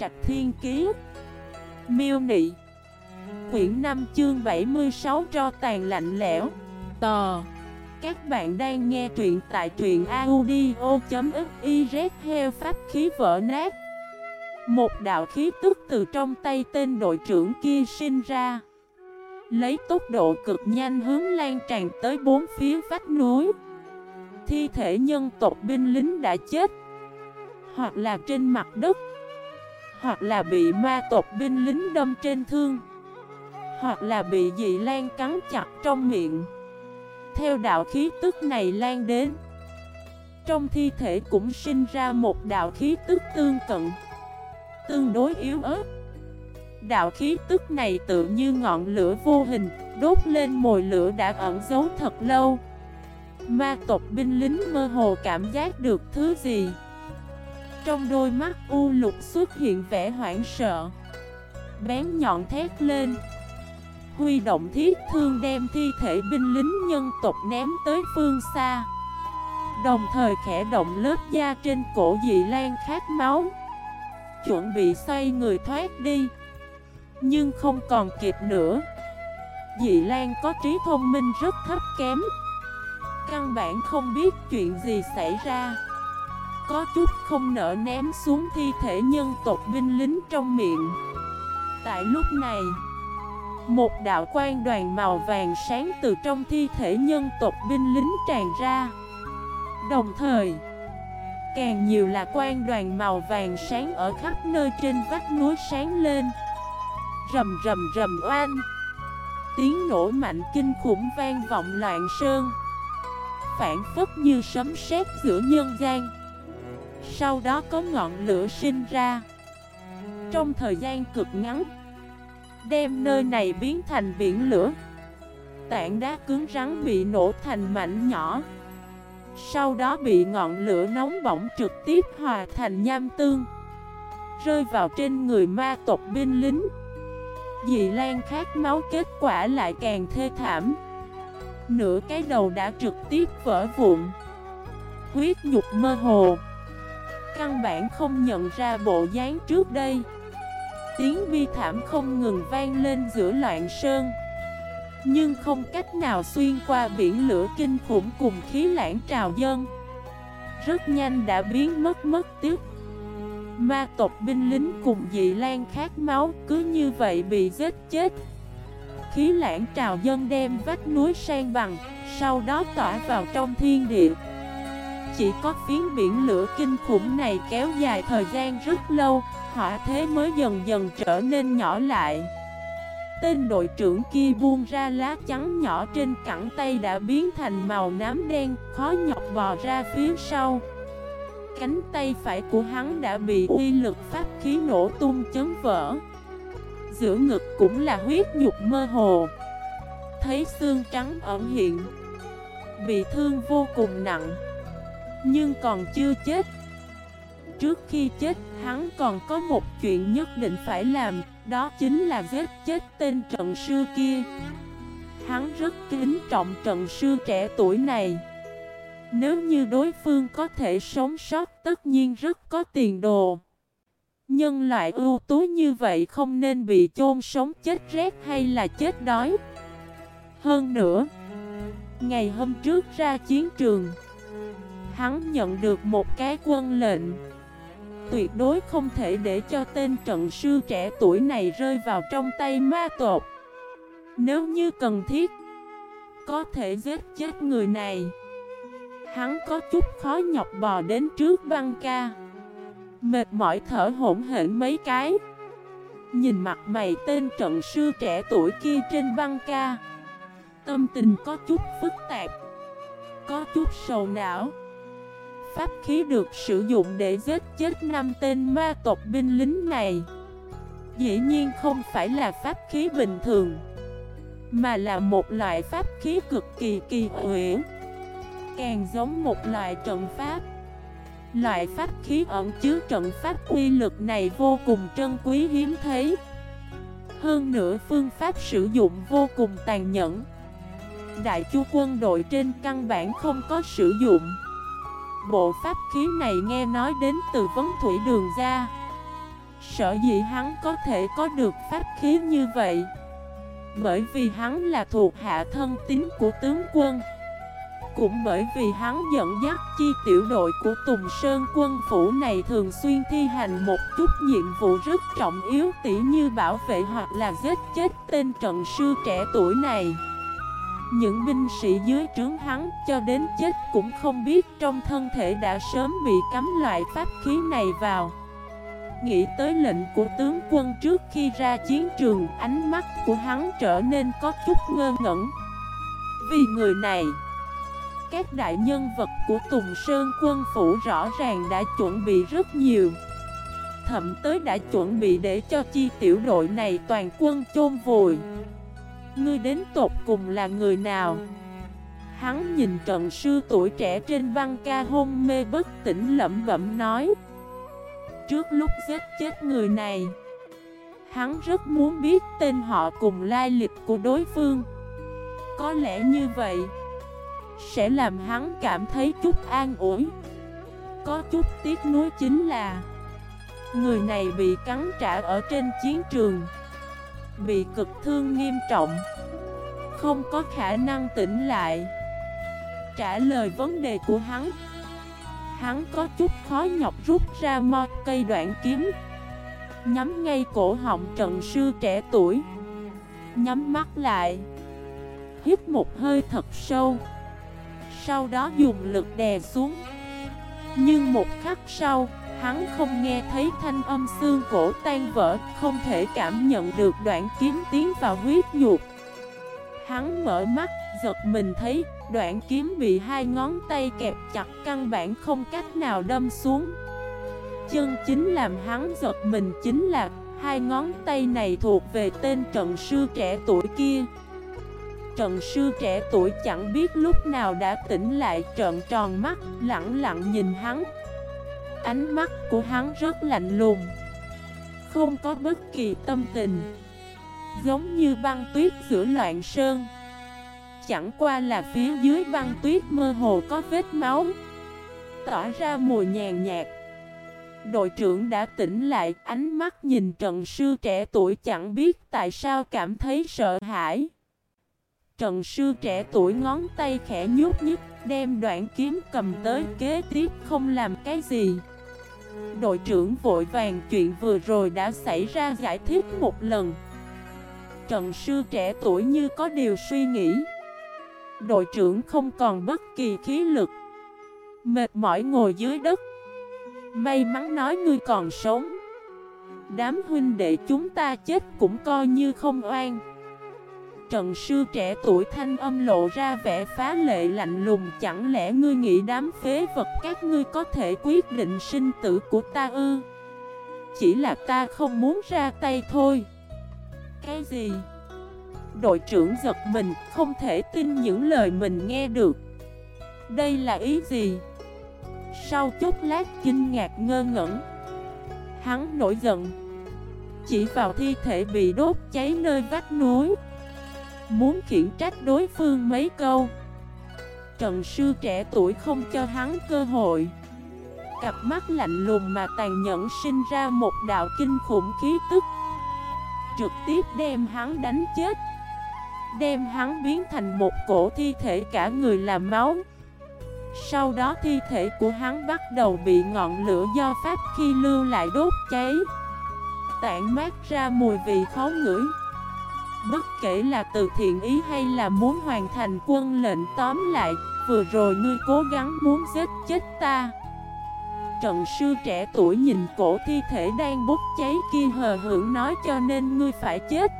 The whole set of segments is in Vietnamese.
Trạch Thiên Kiế Miêu Nị. Quyển 5 chương 76 cho tàn lạnh lẽo. Tò. Các bạn đang nghe truyện tại truyện audio.xyz Heo pháp khí vỡ nát. Một đạo khí tức từ trong tay tên đội trưởng kia sinh ra. Lấy tốc độ cực nhanh hướng lan tràn tới bốn phía vách núi. Thi thể nhân tộc binh lính đã chết. Hoặc là trên mặt đất. Hoặc là bị ma tộc binh lính đâm trên thương, Hoặc là bị dị lan cắn chặt trong miệng. Theo đạo khí tức này lan đến, Trong thi thể cũng sinh ra một đạo khí tức tương cận, Tương đối yếu ớt. Đạo khí tức này tự như ngọn lửa vô hình, Đốt lên mồi lửa đã ẩn giấu thật lâu. Ma tộc binh lính mơ hồ cảm giác được thứ gì? Trong đôi mắt u lục xuất hiện vẻ hoảng sợ. Bén nhọn thét lên. Huy động thiết thương đem thi thể binh lính nhân tộc ném tới phương xa. Đồng thời khẽ động lớp da trên cổ dị lan khát máu. Chuẩn bị xoay người thoát đi. Nhưng không còn kịp nữa. Dị Lan có trí thông minh rất thấp kém. Căn bản không biết chuyện gì xảy ra. Có chút không nỡ ném xuống thi thể nhân tộc binh lính trong miệng. Tại lúc này, Một đạo quan đoàn màu vàng sáng từ trong thi thể nhân tộc binh lính tràn ra. Đồng thời, Càng nhiều là quan đoàn màu vàng sáng ở khắp nơi trên vách núi sáng lên. Rầm rầm rầm oan Tiếng nổ mạnh kinh khủng vang vọng loạn sơn. Phản phất như sấm sét giữa nhân gian. Sau đó có ngọn lửa sinh ra. Trong thời gian cực ngắn, Đem nơi này biến thành biển lửa. Tảng đá cứng rắn bị nổ thành mảnh nhỏ. Sau đó bị ngọn lửa nóng bỏng trực tiếp hòa thành nham tương, Rơi vào trên người ma tộc binh lính. Dị lan khát máu kết quả lại càng thê thảm. Nửa cái đầu đã trực tiếp vỡ vụn. Huyết nhục mơ hồ. Căn bản không nhận ra bộ dáng trước đây. Tiếng bi thảm không ngừng vang lên giữa loạn sơn. Nhưng không cách nào xuyên qua biển lửa kinh khủng cùng khí lãng trào dân Rất nhanh đã biến mất mất tiếc Ma tộc binh lính cùng dị lan khát máu cứ như vậy bị giết chết. Khí lãng trào dân đem vách núi sang bằng, sau đó tỏa vào trong thiên địa. Chỉ có phiến biển lửa kinh khủng này kéo dài thời gian rất lâu, hỏa thế mới dần dần trở nên nhỏ lại. Tên đội trưởng kia buông ra lá trắng nhỏ trên cẳng tay đã biến thành màu nám đen, khó nhọc bò ra phía sau. Cánh tay phải của hắn đã bị uy lực pháp khí nổ tung chấn vỡ giữa ngực cũng là huyết nhục mơ hồ Thấy xương trắng ẩn hiện Bị thương vô cùng nặng nhưng còn chưa chết. Trước khi chết, hắn còn có một chuyện nhất định phải làm, Đó chính là giết chết tên trận sư kia. Hắn rất kính trọng trận sư trẻ tuổi này. Nếu như đối phương có thể sống sót, tất nhiên rất có tiền đồ. Nhân loại ưu tú như vậy không nên bị chôn sống chết rét hay là chết đói. Hơn nữa, Ngày hôm trước ra chiến trường Hắn nhận được một cái quân lệnh. Tuyệt đối không thể để cho tên trận sư trẻ tuổi này rơi vào trong tay ma tột Nếu như cần thiết, Có thể giết chết người này. Hắn có chút khó nhọc bò đến trước băng ca. Mệt mỏi thở hổn hển mấy cái. Nhìn mặt mày tên trận sư trẻ tuổi kia trên băng ca. Tâm tình có chút phức tạp, Có chút sầu não. Pháp khí được sử dụng để giết chết năm tên ma tộc binh lính này. Dĩ nhiên không phải là pháp khí bình thường, Mà là một loại pháp khí cực kỳ kỳ huyễn Càng giống một loại trận pháp, Loại pháp khí ẩn chứa trận pháp uy lực này vô cùng trân quý hiếm thấy. Hơn nữa phương pháp sử dụng vô cùng tàn nhẫn. Đại chu quân đội trên căn bản không có sử dụng. Bộ pháp khí này nghe nói đến từ vấn thủy đường ra Sở dĩ hắn có thể có được pháp khí như vậy? Bởi vì hắn là thuộc hạ thân tín của tướng quân. Cũng bởi vì hắn dẫn dắt chi tiểu đội của Tùng Sơn quân phủ này thường xuyên thi hành một chút nhiệm vụ rất trọng yếu tỉ như bảo vệ hoặc là giết chết tên trận sư trẻ tuổi này những binh sĩ dưới trướng hắn cho đến chết cũng không biết trong thân thể đã sớm bị cắm loại pháp khí này vào. Nghĩ tới lệnh của tướng quân trước khi ra chiến trường, Ánh mắt của hắn trở nên có chút ngơ ngẩn. Vì người này, Các đại nhân vật của Tùng Sơn quân phủ rõ ràng đã chuẩn bị rất nhiều. Thậm tới đã chuẩn bị để cho chi tiểu đội này toàn quân chôn vùi. Ngươi đến tột cùng là người nào? Hắn nhìn trận sư tuổi trẻ trên văn ca hôn mê bất tỉnh lẩm bẩm nói, Trước lúc giết chết người này, Hắn rất muốn biết tên họ cùng lai lịch của đối phương. Có lẽ như vậy Sẽ làm hắn cảm thấy chút an ủi. Có chút tiếc nuối chính là Người này bị cắn trả ở trên chiến trường. Bị cực thương nghiêm trọng, Không có khả năng tỉnh lại. Trả lời vấn đề của hắn Hắn có chút khó nhọc rút ra mo cây đoạn kiếm, Nhắm ngay cổ họng trận sư trẻ tuổi, Nhắm mắt lại, Hít một hơi thật sâu, Sau đó dùng lực đè xuống. Nhưng một khắc sau Hắn không nghe thấy thanh âm xương cổ tan vỡ Không thể cảm nhận được đoạn kiếm tiến vào huyết nhục. Hắn mở mắt, giật mình thấy đoạn kiếm bị hai ngón tay kẹp chặt căn bản không cách nào đâm xuống. Chân chính làm hắn giật mình chính là hai ngón tay này thuộc về tên trận sư trẻ tuổi kia. Trận sư trẻ tuổi chẳng biết lúc nào đã tỉnh lại trợn tròn mắt, lặng lặng nhìn hắn. Ánh mắt của hắn rất lạnh lùng. Không có bất kỳ tâm tình. Giống như băng tuyết giữa loạn sơn. Chẳng qua là phía dưới băng tuyết mơ hồ có vết máu. Tỏa ra mùi nhàn nhạt. Đội trưởng đã tỉnh lại, Ánh mắt nhìn trận sư trẻ tuổi chẳng biết tại sao cảm thấy sợ hãi. Trần sư trẻ tuổi ngón tay khẽ nhút nhích, Đem đoạn kiếm cầm tới kế tiếp không làm cái gì. Đội trưởng vội vàng chuyện vừa rồi đã xảy ra giải thích một lần. Trần sư trẻ tuổi như có điều suy nghĩ. Đội trưởng không còn bất kỳ khí lực. Mệt mỏi ngồi dưới đất. May mắn nói ngươi còn sống. Đám huynh đệ chúng ta chết cũng coi như không oan. Trần sư trẻ tuổi thanh âm lộ ra vẻ phá lệ lạnh lùng, Chẳng lẽ ngươi nghĩ đám phế vật các ngươi có thể quyết định sinh tử của ta ư? Chỉ là ta không muốn ra tay thôi. Cái gì? Đội trưởng giật mình, không thể tin những lời mình nghe được. Đây là ý gì? Sau chút lát kinh ngạc ngơ ngẩn. Hắn nổi giận. Chỉ vào thi thể bị đốt cháy nơi vách núi. Muốn khiển trách đối phương mấy câu. Trần sư trẻ tuổi không cho hắn cơ hội. Cặp mắt lạnh lùng mà tàn nhẫn sinh ra một đạo kinh khủng khí tức. Trực tiếp đem hắn đánh chết. Đem hắn biến thành một cổ thi thể cả người là máu. Sau đó thi thể của hắn bắt đầu bị ngọn lửa do pháp khi lưu lại đốt cháy. Tản mát ra mùi vị khó ngửi. Bất kể là từ thiện ý hay là muốn hoàn thành quân lệnh, tóm lại, Vừa rồi ngươi cố gắng muốn giết chết ta. Trận sư trẻ tuổi nhìn cổ thi thể đang bốc cháy kia hờ hưởng nói cho nên ngươi phải chết.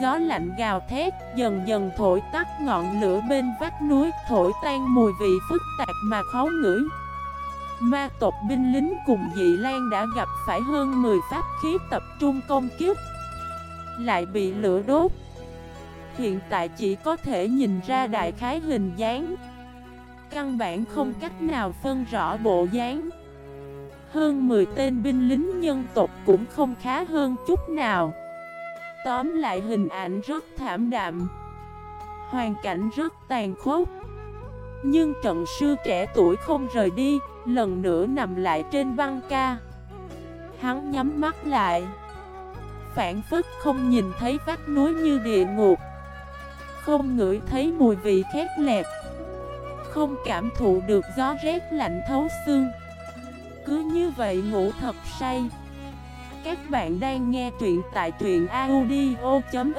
Gió lạnh gào thét, dần dần thổi tắt ngọn lửa bên vách núi, Thổi tan mùi vị phức tạp mà khó ngửi. Ma tộc binh lính cùng dị lan đã gặp phải hơn 10 pháp khí tập trung công kiếp lại bị lửa đốt. Hiện tại chỉ có thể nhìn ra đại khái hình dáng. Căn bản không cách nào phân rõ bộ dáng. Hơn 10 tên binh lính nhân tộc cũng không khá hơn chút nào. Tóm lại hình ảnh rất thảm đạm. Hoàn cảnh rất tàn khốc. Nhưng trận sư trẻ tuổi không rời đi, Lần nữa nằm lại trên băng ca. Hắn nhắm mắt lại. Phản phức không nhìn thấy vách núi như địa ngục. Không ngửi thấy mùi vị khét lẹp Không cảm thụ được gió rét lạnh thấu xương. Cứ như vậy ngủ thật say. Các bạn đang nghe truyện tại truyện audio.fif